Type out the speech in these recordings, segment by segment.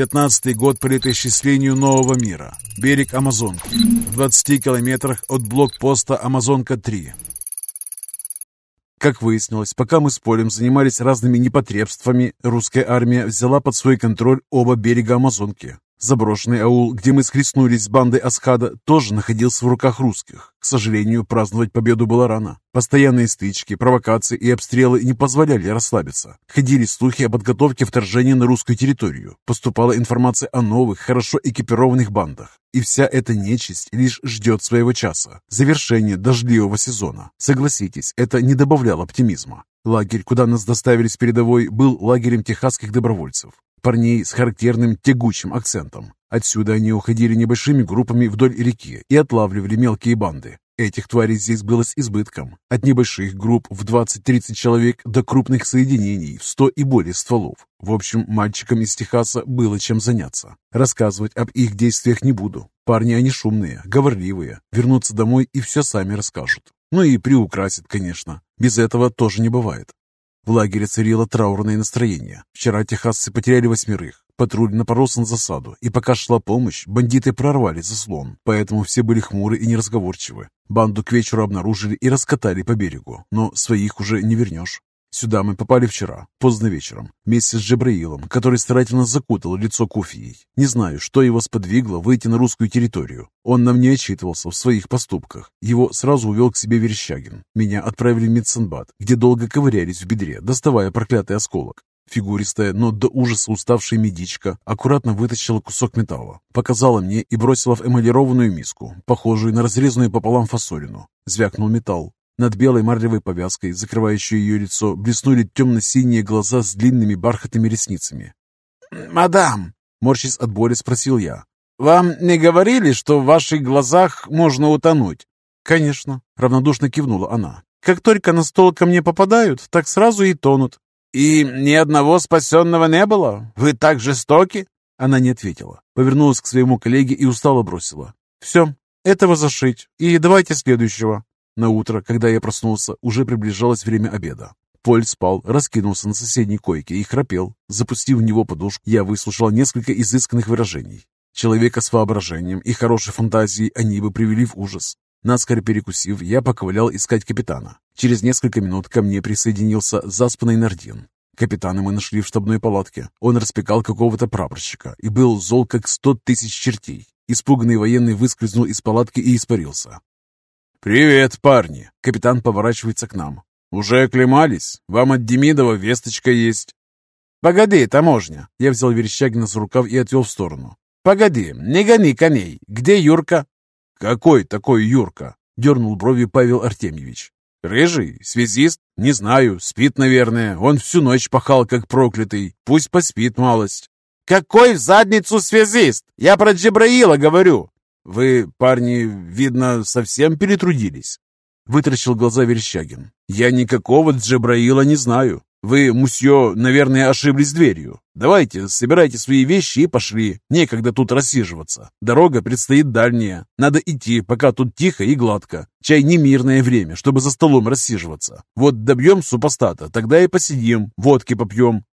Пятнадцатый год по летоисчислению нового мира. Берег Амазонки. В 20 километрах от блокпоста Амазонка-3. Как выяснилось, пока мы с Полем занимались разными непотребствами, русская армия взяла под свой контроль оба берега Амазонки. Заброшенный аул, где мы схлестнулись с бандой Асхада, тоже находился в руках русских. К сожалению, праздновать победу было рано. Постоянные стычки, провокации и обстрелы не позволяли расслабиться. Ходили слухи о подготовке вторжения на русскую территорию. Поступала информация о новых, хорошо экипированных бандах. И вся эта нечисть лишь ждет своего часа. Завершение дождливого сезона. Согласитесь, это не добавляло оптимизма. Лагерь, куда нас доставили с передовой, был лагерем техасских добровольцев парней с характерным тягучим акцентом. Отсюда они уходили небольшими группами вдоль реки и отлавливали мелкие банды. Этих тварей здесь было с избытком. От небольших групп в 20-30 человек до крупных соединений в 100 и более стволов. В общем, мальчикам из Техаса было чем заняться. Рассказывать об их действиях не буду. Парни они шумные, говорливые. Вернутся домой и все сами расскажут. Ну и приукрасят, конечно. Без этого тоже не бывает. В лагере царило траурное настроение. Вчера техасцы потеряли восьмерых. Патруль напоролся на засаду, и пока шла помощь, бандиты прорвали заслон, поэтому все были хмуры и неразговорчивы. Банду к вечеру обнаружили и раскатали по берегу, но своих уже не вернешь. Сюда мы попали вчера, поздно вечером, вместе с Джабраилом, который старательно закутал лицо куфией. Не знаю, что его сподвигло выйти на русскую территорию. Он нам не отчитывался в своих поступках. Его сразу увел к себе Верещагин. Меня отправили в медсанбат, где долго ковырялись в бедре, доставая проклятый осколок. Фигуристая, но до ужаса уставшая медичка аккуратно вытащила кусок металла, показала мне и бросила в эмалированную миску, похожую на разрезанную пополам фасолину. Звякнул металл. Над белой марлевой повязкой, закрывающей ее лицо, блеснули темно-синие глаза с длинными бархатными ресницами. «Мадам!» — морщись от боли, спросил я. «Вам не говорили, что в ваших глазах можно утонуть?» «Конечно», — равнодушно кивнула она. «Как только на стол ко мне попадают, так сразу и тонут». «И ни одного спасенного не было? Вы так жестоки?» Она не ответила. Повернулась к своему коллеге и устало бросила. «Все, этого зашить. И давайте следующего». На утро, когда я проснулся, уже приближалось время обеда. Поль спал, раскинулся на соседней койке и храпел. Запустив в него подушку, я выслушал несколько изысканных выражений. Человека с воображением и хорошей фантазией они бы привели в ужас. Наскоро перекусив, я поковылял искать капитана. Через несколько минут ко мне присоединился заспанный Нардин. Капитана мы нашли в штабной палатке. Он распекал какого-то прапорщика и был зол, как сто тысяч чертей. Испуганный военный выскользнул из палатки и испарился. «Привет, парни!» Капитан поворачивается к нам. «Уже оклемались? Вам от Демидова весточка есть?» «Погоди, таможня!» Я взял Верещагина за рукав и отвел в сторону. «Погоди, не гони коней! Где Юрка?» «Какой такой Юрка?» Дернул брови Павел Артемьевич. «Рыжий? Связист? Не знаю. Спит, наверное. Он всю ночь пахал, как проклятый. Пусть поспит малость». «Какой в задницу связист? Я про Джебраила говорю. «Вы, парни, видно, совсем перетрудились?» Вытрачил глаза Верещагин. «Я никакого Джебраила не знаю. Вы, мусье, наверное, ошиблись дверью. Давайте, собирайте свои вещи и пошли. Некогда тут рассиживаться. Дорога предстоит дальняя. Надо идти, пока тут тихо и гладко. Чай не мирное время, чтобы за столом рассиживаться. Вот добьем супостата, тогда и посидим, водки попьем.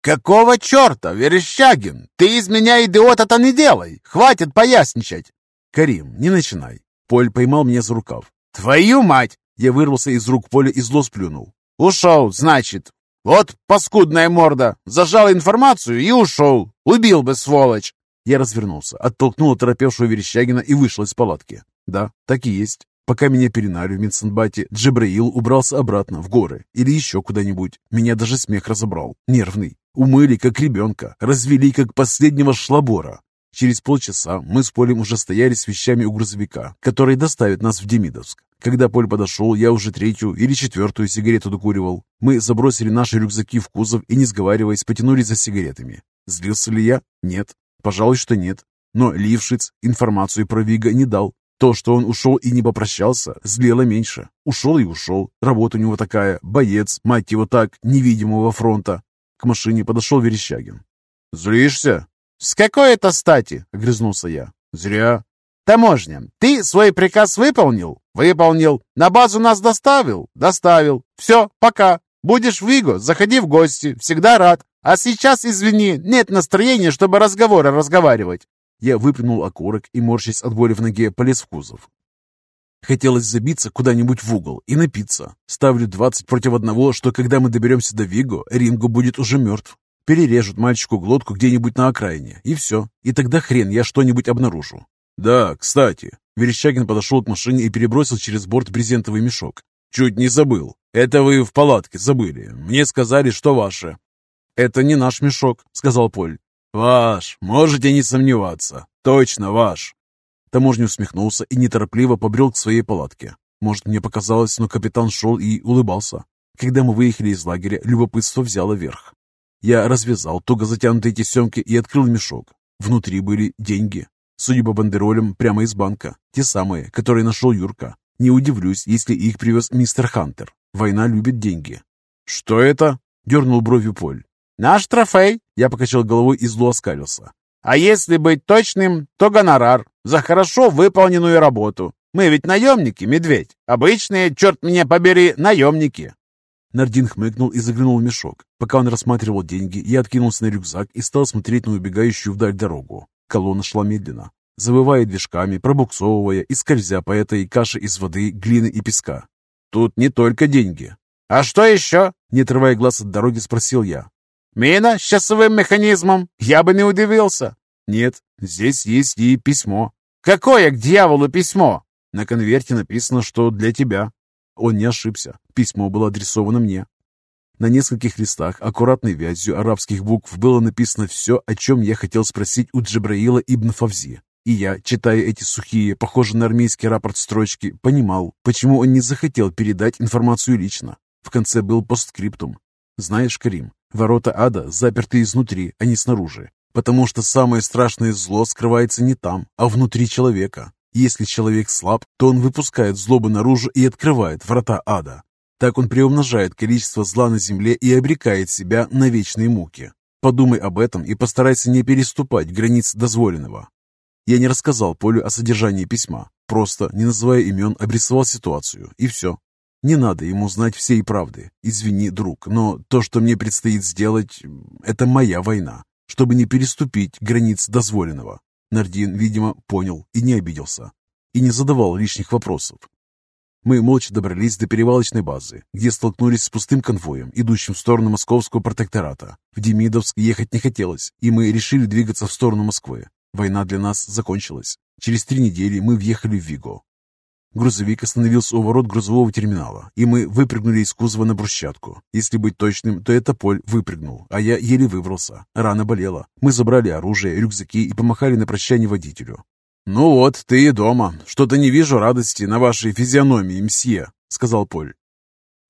«Какого черта, Верещагин? Ты из меня идиота-то не делай! Хватит поясничать!» «Карим, не начинай!» Поль поймал меня за рукав. «Твою мать!» Я вырвался из рук Поля и зло сплюнул. «Ушел, значит. Вот паскудная морда. Зажал информацию и ушел. Убил бы, сволочь!» Я развернулся, оттолкнул оторопевшего Верещагина и вышел из палатки. Да, так и есть. Пока меня пеленали в Медсанбате, Джабраил убрался обратно, в горы или еще куда-нибудь. Меня даже смех разобрал. Нервный. Умыли, как ребенка. Развели, как последнего шлабора. Через полчаса мы с Полем уже стояли с вещами у грузовика, который доставит нас в Демидовск. Когда Поль подошел, я уже третью или четвертую сигарету докуривал. Мы забросили наши рюкзаки в кузов и, не сговариваясь, потянулись за сигаретами. Злился ли я? Нет. Пожалуй, что нет. Но Лившиц информацию про Вига не дал. То, что он ушел и не попрощался, злило меньше. Ушел и ушел. Работа у него такая. Боец, мать его так, невидимого фронта. К машине подошел Верещагин. «Злишься?» «С какой это стати?» — огрызнулся я. «Зря». «Таможня, ты свой приказ выполнил?» «Выполнил. На базу нас доставил?» «Доставил. Все, пока. Будешь в Иго, заходи в гости. Всегда рад. А сейчас, извини, нет настроения, чтобы разговоры разговаривать. Я выплюнул окурок и, морщась от боли в ноге, полез в кузов. Хотелось забиться куда-нибудь в угол и напиться. Ставлю 20 против одного, что когда мы доберемся до Виго, Ринго будет уже мертв. Перережут мальчику глотку где-нибудь на окраине, и все. И тогда хрен я что-нибудь обнаружу. Да, кстати. Верещагин подошел к машине и перебросил через борт брезентовый мешок. Чуть не забыл. Это вы в палатке забыли. Мне сказали, что ваше. Это не наш мешок, сказал Поль. Ваш, можете не сомневаться. Точно ваш. Таможня усмехнулся и неторопливо побрел к своей палатке. Может, мне показалось, но капитан шел и улыбался. Когда мы выехали из лагеря, любопытство взяло верх. Я развязал туго затянутые тесемки и открыл мешок. Внутри были деньги. Судя по бандеролям, прямо из банка. Те самые, которые нашел Юрка. Не удивлюсь, если их привез мистер Хантер. Война любит деньги. «Что это?» — дернул бровью Поль. «Наш трофей!» — я покачал головой и зло оскалился. «А если быть точным, то гонорар за хорошо выполненную работу. Мы ведь наемники, медведь. Обычные, черт меня побери, наемники. Нардин хмыкнул и заглянул в мешок. Пока он рассматривал деньги, я откинулся на рюкзак и стал смотреть на убегающую вдаль дорогу. Колонна шла медленно, завывая движками, пробуксовывая и скользя по этой каше из воды, глины и песка. Тут не только деньги. «А что еще?» Не отрывая глаз от дороги, спросил я. «Мина с часовым механизмом? Я бы не удивился». «Нет, здесь есть и письмо». «Какое к дьяволу письмо?» «На конверте написано, что для тебя». Он не ошибся. Письмо было адресовано мне. На нескольких листах аккуратной вязью арабских букв было написано все, о чем я хотел спросить у Джабраила ибн Фавзи. И я, читая эти сухие, похожие на армейский рапорт строчки, понимал, почему он не захотел передать информацию лично. В конце был постскриптум. «Знаешь, Карим, ворота ада заперты изнутри, а не снаружи, потому что самое страшное зло скрывается не там, а внутри человека. Если человек слаб, то он выпускает злобу наружу и открывает врата ада. Так он приумножает количество зла на земле и обрекает себя на вечные муки. Подумай об этом и постарайся не переступать границ дозволенного. Я не рассказал Полю о содержании письма, просто, не называя имен, обрисовал ситуацию, и все. Не надо ему знать всей правды. Извини, друг, но то, что мне предстоит сделать, это моя война, чтобы не переступить границ дозволенного. Нардин, видимо, понял и не обиделся, и не задавал лишних вопросов. Мы молча добрались до перевалочной базы, где столкнулись с пустым конвоем, идущим в сторону московского протектората. В Демидовск ехать не хотелось, и мы решили двигаться в сторону Москвы. Война для нас закончилась. Через три недели мы въехали в Виго. Грузовик остановился у ворот грузового терминала, и мы выпрыгнули из кузова на брусчатку. Если быть точным, то это Поль выпрыгнул, а я еле выбрался. Рана болела. Мы забрали оружие, рюкзаки и помахали на прощание водителю. «Ну вот, ты и дома. Что-то не вижу радости на вашей физиономии, мсье», — сказал Поль.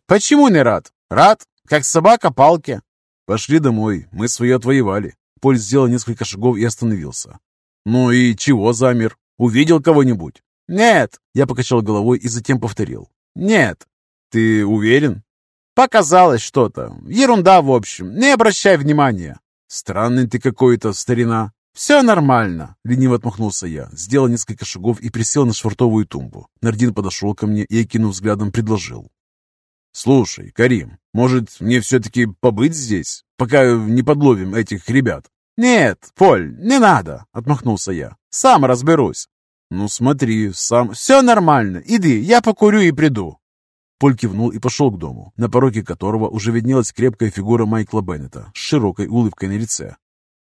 «Почему не рад? Рад, как собака палки». «Пошли домой, мы свое отвоевали». Поль сделал несколько шагов и остановился. «Ну и чего замер? Увидел кого-нибудь?» «Нет», — я покачал головой и затем повторил. «Нет». «Ты уверен?» «Показалось что-то. Ерунда, в общем. Не обращай внимания». «Странный ты какой-то, старина». «Все нормально», — лениво отмахнулся я, сделал несколько шагов и присел на швартовую тумбу. Нардин подошел ко мне и, окинув взглядом, предложил. «Слушай, Карим, может, мне все-таки побыть здесь, пока не подловим этих ребят?» «Нет, Поль, не надо», — отмахнулся я. «Сам разберусь». «Ну смотри, сам...» «Все нормально. Иди, я покурю и приду». Поль кивнул и пошел к дому, на пороге которого уже виднелась крепкая фигура Майкла Беннета с широкой улыбкой на лице.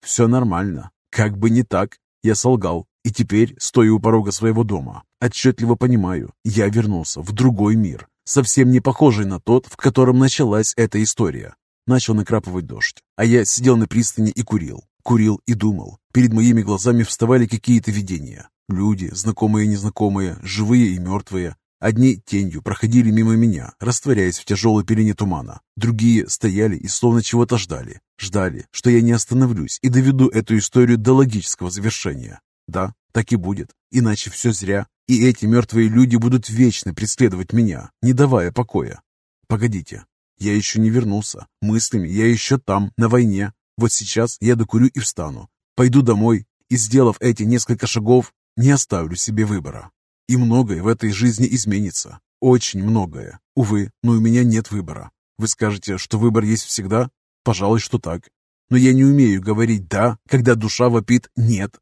«Все нормально. Как бы не так. Я солгал. И теперь, стоя у порога своего дома, отчетливо понимаю, я вернулся в другой мир, совсем не похожий на тот, в котором началась эта история. Начал накрапывать дождь, а я сидел на пристани и курил. Курил и думал. Перед моими глазами вставали какие-то видения. Люди, знакомые и незнакомые, живые и мертвые. Одни тенью проходили мимо меня, растворяясь в тяжелой пелене тумана. Другие стояли и словно чего-то ждали. Ждали, что я не остановлюсь и доведу эту историю до логического завершения. Да, так и будет. Иначе все зря. И эти мертвые люди будут вечно преследовать меня, не давая покоя. Погодите, я еще не вернулся. Мыслями я еще там, на войне. Вот сейчас я докурю и встану. Пойду домой и, сделав эти несколько шагов, не оставлю себе выбора. И многое в этой жизни изменится. Очень многое. Увы, но у меня нет выбора. Вы скажете, что выбор есть всегда? Пожалуй, что так. но я не умею говорить «да», когда душа вопит «нет».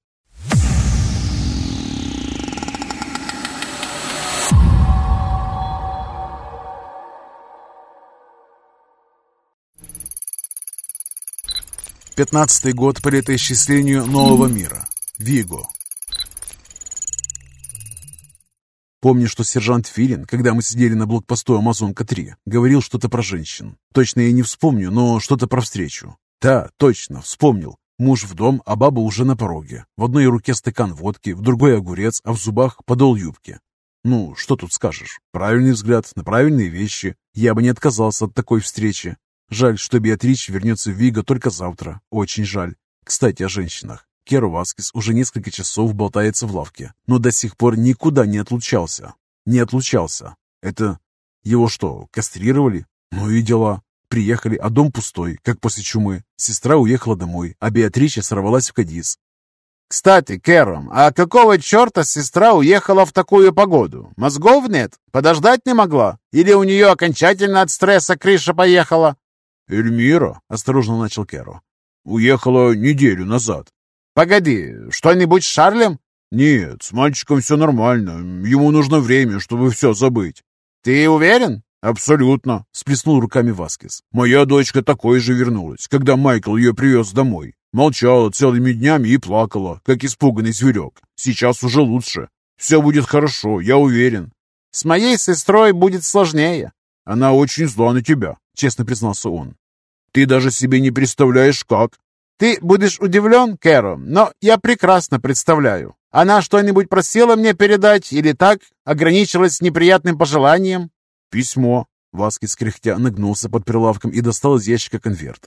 Пятнадцатый год по летоисчислению нового мира. Виго. Помню, что сержант Филин, когда мы сидели на блокпосту Амазонка-3, говорил что-то про женщин. Точно я не вспомню, но что-то про встречу. Да, точно, вспомнил. Муж в дом, а баба уже на пороге. В одной руке стакан водки, в другой огурец, а в зубах подол юбки. Ну, что тут скажешь? Правильный взгляд на правильные вещи. Я бы не отказался от такой встречи. Жаль, что Беатрич вернется в Виго только завтра. Очень жаль. Кстати, о женщинах. Керо Васкис уже несколько часов болтается в лавке, но до сих пор никуда не отлучался. Не отлучался. Это... Его что, кастрировали? Ну и дела. Приехали, а дом пустой, как после чумы. Сестра уехала домой, а Беатрича сорвалась в Кадис. «Кстати, Кэром, а какого черта сестра уехала в такую погоду? Мозгов нет? Подождать не могла? Или у нее окончательно от стресса крыша поехала?» «Эльмира», — осторожно начал Керо, — «уехала неделю назад». «Погоди, что-нибудь с Шарлем?» «Нет, с мальчиком все нормально. Ему нужно время, чтобы все забыть». «Ты уверен?» «Абсолютно», — сплеснул руками Васкис. «Моя дочка такой же вернулась, когда Майкл ее привез домой. Молчала целыми днями и плакала, как испуганный зверек. Сейчас уже лучше. Все будет хорошо, я уверен». «С моей сестрой будет сложнее». «Она очень зла на тебя», — честно признался он. Ты даже себе не представляешь, как. Ты будешь удивлен, Кэро, но я прекрасно представляю. Она что-нибудь просила мне передать или так ограничилась неприятным пожеланием? Письмо. Васкис кряхтя нагнулся под прилавком и достал из ящика конверт.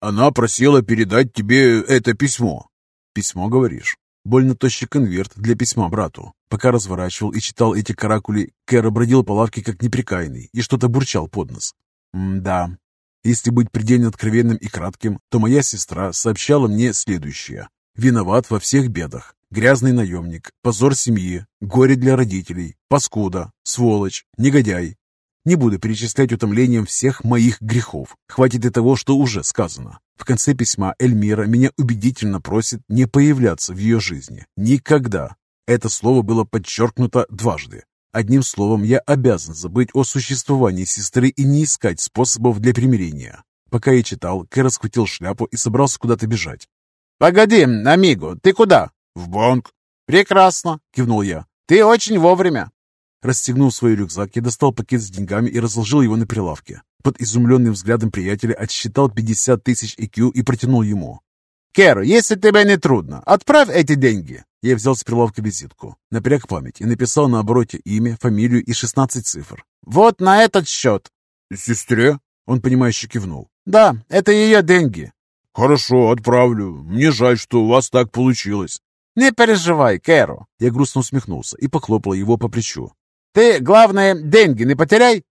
Она просила передать тебе это письмо. Письмо, говоришь? Больно тощий конверт для письма брату. Пока разворачивал и читал эти каракули, Кэра бродил по лавке как неприкаянный и что-то бурчал под нос. М-да, если быть предельно откровенным и кратким, то моя сестра сообщала мне следующее. Виноват во всех бедах. Грязный наемник, позор семьи, горе для родителей, паскуда, сволочь, негодяй. Не буду перечислять утомлением всех моих грехов. Хватит и того, что уже сказано. В конце письма Эльмира меня убедительно просит не появляться в ее жизни. Никогда. Это слово было подчеркнуто дважды. Одним словом, я обязан забыть о существовании сестры и не искать способов для примирения. Пока я читал, Кэра схватил шляпу и собрался куда-то бежать. «Погоди, амиго, ты куда?» «В банк». «Прекрасно», — кивнул я. «Ты очень вовремя». Расстегнул свой рюкзак, я достал пакет с деньгами и разложил его на прилавке. Под изумленным взглядом приятеля отсчитал 50 тысяч IQ и протянул ему. «Керо, если тебе не трудно, отправь эти деньги». Я взял с прилавка визитку, напряг память и написал на обороте имя, фамилию и 16 цифр. «Вот на этот счет». «Сестре?» Он, понимающе кивнул. «Да, это ее деньги». «Хорошо, отправлю. Мне жаль, что у вас так получилось». «Не переживай, Кэро». Я грустно усмехнулся и похлопал его по плечу. «Ты, главное, деньги не потеряй».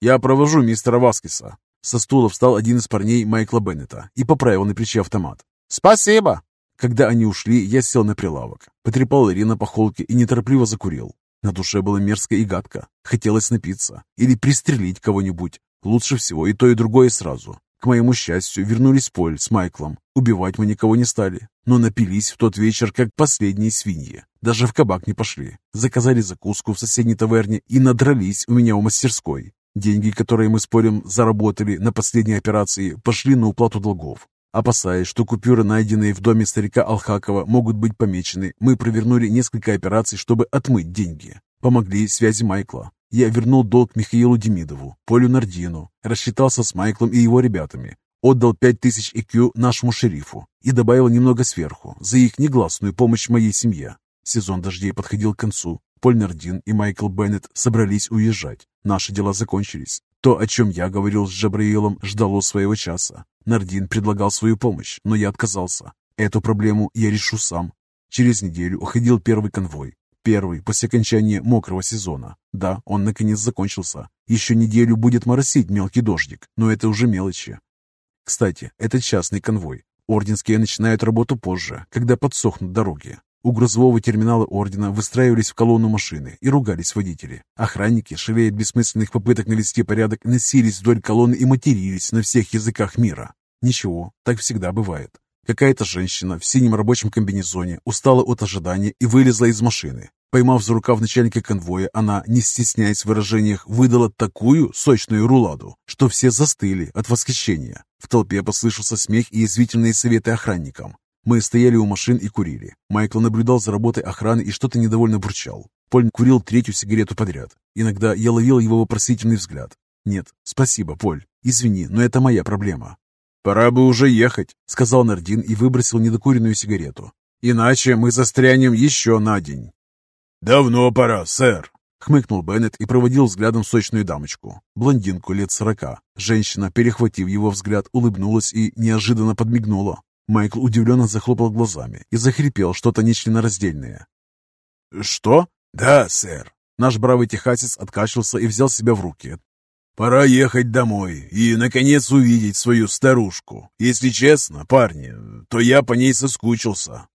«Я провожу мистера Васкиса». Со стула встал один из парней Майкла Беннета и поправил на плече автомат. «Спасибо». Когда они ушли, я сел на прилавок, потрепал Ирина по холке и неторопливо закурил. На душе было мерзко и гадко. Хотелось напиться или пристрелить кого-нибудь. Лучше всего и то, и другое сразу. К моему счастью, вернулись Поль с Майклом. Убивать мы никого не стали, но напились в тот вечер, как последние свиньи. Даже в кабак не пошли. Заказали закуску в соседней таверне и надрались у меня у мастерской. Деньги, которые мы спорим заработали на последней операции, пошли на уплату долгов. Опасаясь, что купюры, найденные в доме старика Алхакова, могут быть помечены, мы провернули несколько операций, чтобы отмыть деньги. Помогли связи Майкла. Я вернул долг Михаилу Демидову, Полю Нардину, рассчитался с Майклом и его ребятами, отдал 5000 ЭКЮ нашему шерифу и добавил немного сверху за их негласную помощь моей семье. Сезон дождей подходил к концу. Поль Нардин и Майкл Беннет собрались уезжать. Наши дела закончились. То, о чем я говорил с Джабраилом, ждало своего часа. Нардин предлагал свою помощь, но я отказался. Эту проблему я решу сам. Через неделю уходил первый конвой. Первый после окончания мокрого сезона. Да, он наконец закончился. Еще неделю будет моросить мелкий дождик, но это уже мелочи. Кстати, это частный конвой. Орденские начинают работу позже, когда подсохнут дороги. У грузового терминала ордена выстраивались в колонну машины и ругались водители. Охранники, шалея бессмысленных попыток навести порядок, носились вдоль колонны и матерились на всех языках мира. Ничего, так всегда бывает. Какая-то женщина в синем рабочем комбинезоне устала от ожидания и вылезла из машины. Поймав за рукав начальника конвоя, она, не стесняясь в выражениях, выдала такую сочную руладу, что все застыли от восхищения. В толпе послышался смех и язвительные советы охранникам. Мы стояли у машин и курили. Майкл наблюдал за работой охраны и что-то недовольно бурчал. Поль курил третью сигарету подряд. Иногда я ловил его вопросительный взгляд. «Нет, спасибо, Поль. Извини, но это моя проблема». «Пора бы уже ехать», — сказал Нардин и выбросил недокуренную сигарету. «Иначе мы застрянем еще на день». «Давно пора, сэр», — хмыкнул Беннет и проводил взглядом сочную дамочку, блондинку лет сорока. Женщина, перехватив его взгляд, улыбнулась и неожиданно подмигнула. Майкл удивленно захлопал глазами и захрипел что-то нечленораздельное. «Что?» «Да, сэр». Наш бравый техасец откашлялся и взял себя в руки. «Пора ехать домой и, наконец, увидеть свою старушку. Если честно, парни, то я по ней соскучился».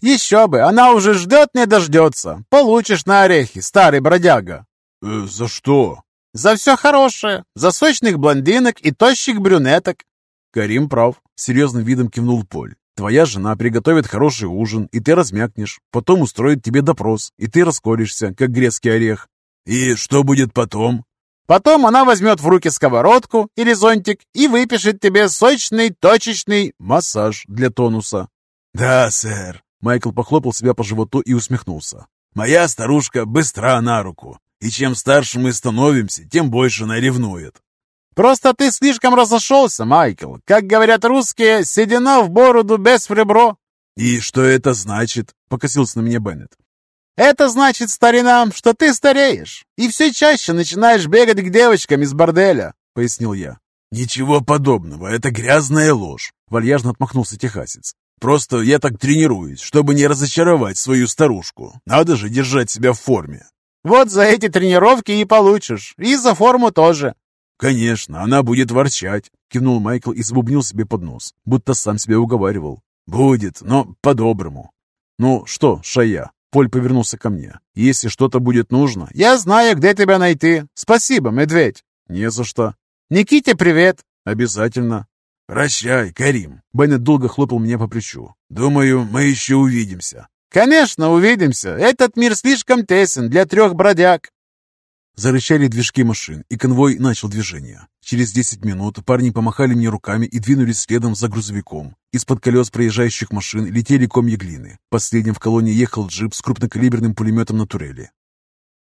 «Еще бы! Она уже ждет, не дождется! Получишь на орехи, старый бродяга!» э, «За что?» «За все хорошее! За сочных блондинок и тощих брюнеток!» «Карим прав!» — серьезным видом кивнул Поль. «Твоя жена приготовит хороший ужин, и ты размякнешь. Потом устроит тебе допрос, и ты расколешься, как грецкий орех». «И что будет потом?» Потом она возьмет в руки сковородку или зонтик и выпишет тебе сочный точечный массаж для тонуса. «Да, сэр», Майкл похлопал себя по животу и усмехнулся. «Моя старушка быстра на руку, и чем старше мы становимся, тем больше она ревнует». «Просто ты слишком разошелся, Майкл. Как говорят русские, седина в бороду без в ребро». «И что это значит?» — покосился на меня Беннет. «Это значит, старина, что ты стареешь, и все чаще начинаешь бегать к девочкам из борделя», — пояснил я. «Ничего подобного, это грязная ложь», — вальяжно отмахнулся техасец. Просто я так тренируюсь, чтобы не разочаровать свою старушку. Надо же держать себя в форме. Вот за эти тренировки и получишь. И за форму тоже. Конечно, она будет ворчать, кивнул Майкл и забубнил себе под нос, будто сам себя уговаривал. Будет, но по-доброму. Ну что, Шая, Поль повернулся ко мне. «Если что-то будет нужно...» «Я знаю, где тебя найти. Спасибо, медведь». «Не за что». «Никите привет». «Обязательно». «Прощай, Карим!» Беннет долго хлопал меня по плечу. «Думаю, мы еще увидимся». «Конечно, увидимся. Этот мир слишком тесен для трех бродяг». Зарычали движки машин, и конвой начал движение. Через десять минут парни помахали мне руками и двинулись следом за грузовиком. Из-под колес проезжающих машин летели комья глины. Последним в колонне ехал джип с крупнокалиберным пулеметом на турели.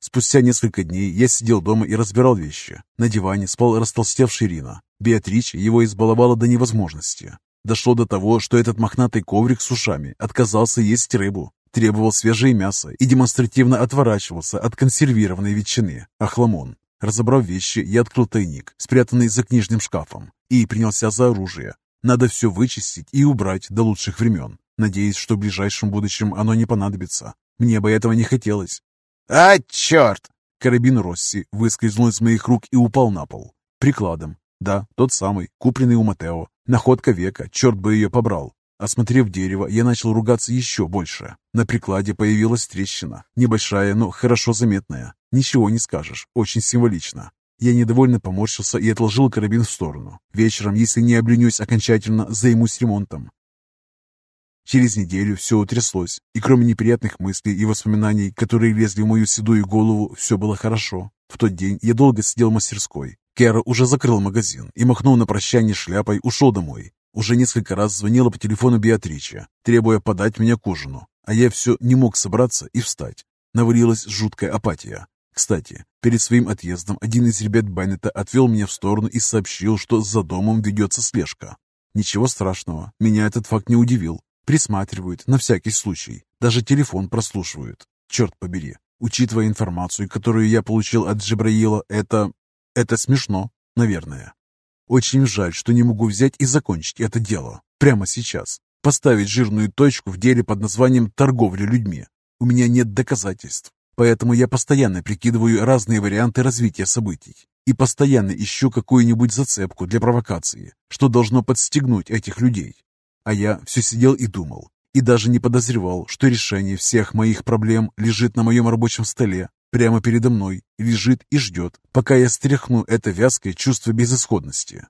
Спустя несколько дней я сидел дома и разбирал вещи. На диване спал растолстевший Рина. Беатрича его избаловала до невозможности. Дошло до того, что этот мохнатый коврик с ушами отказался есть рыбу, требовал свежее мясо и демонстративно отворачивался от консервированной ветчины, ахламон. Разобрав вещи, я открыл тайник, спрятанный за книжным шкафом, и принялся за оружие. Надо все вычистить и убрать до лучших времен, надеясь, что в ближайшем будущем оно не понадобится. Мне бы этого не хотелось. «А, черт!» Карабин Росси выскользнул из моих рук и упал на пол. Прикладом. Да, тот самый, купленный у Матео. Находка века, черт бы ее побрал. Осмотрев дерево, я начал ругаться еще больше. На прикладе появилась трещина. Небольшая, но хорошо заметная. Ничего не скажешь, очень символично. Я недовольно поморщился и отложил карабин в сторону. Вечером, если не обленюсь окончательно, займусь ремонтом. Через неделю все утряслось, и кроме неприятных мыслей и воспоминаний, которые лезли в мою седую голову, все было хорошо. В тот день я долго сидел в мастерской. Кера уже закрыл магазин и, махнув на прощание шляпой, ушел домой. Уже несколько раз звонила по телефону Беатрича, требуя подать меня к ужину, а я все не мог собраться и встать. Навалилась жуткая апатия. Кстати, перед своим отъездом один из ребят Беннета отвел меня в сторону и сообщил, что за домом ведется слежка. Ничего страшного, меня этот факт не удивил. Присматривают на всякий случай. Даже телефон прослушивают. Черт побери. Учитывая информацию, которую я получил от Джибраила, это... это смешно, наверное. Очень жаль, что не могу взять и закончить это дело. Прямо сейчас. Поставить жирную точку в деле под названием «торговля людьми». У меня нет доказательств. Поэтому я постоянно прикидываю разные варианты развития событий и постоянно ищу какую-нибудь зацепку для провокации, что должно подстегнуть этих людей. А я все сидел и думал, и даже не подозревал, что решение всех моих проблем лежит на моем рабочем столе, прямо передо мной, лежит и ждет, пока я стряхну это вязкое чувство безысходности.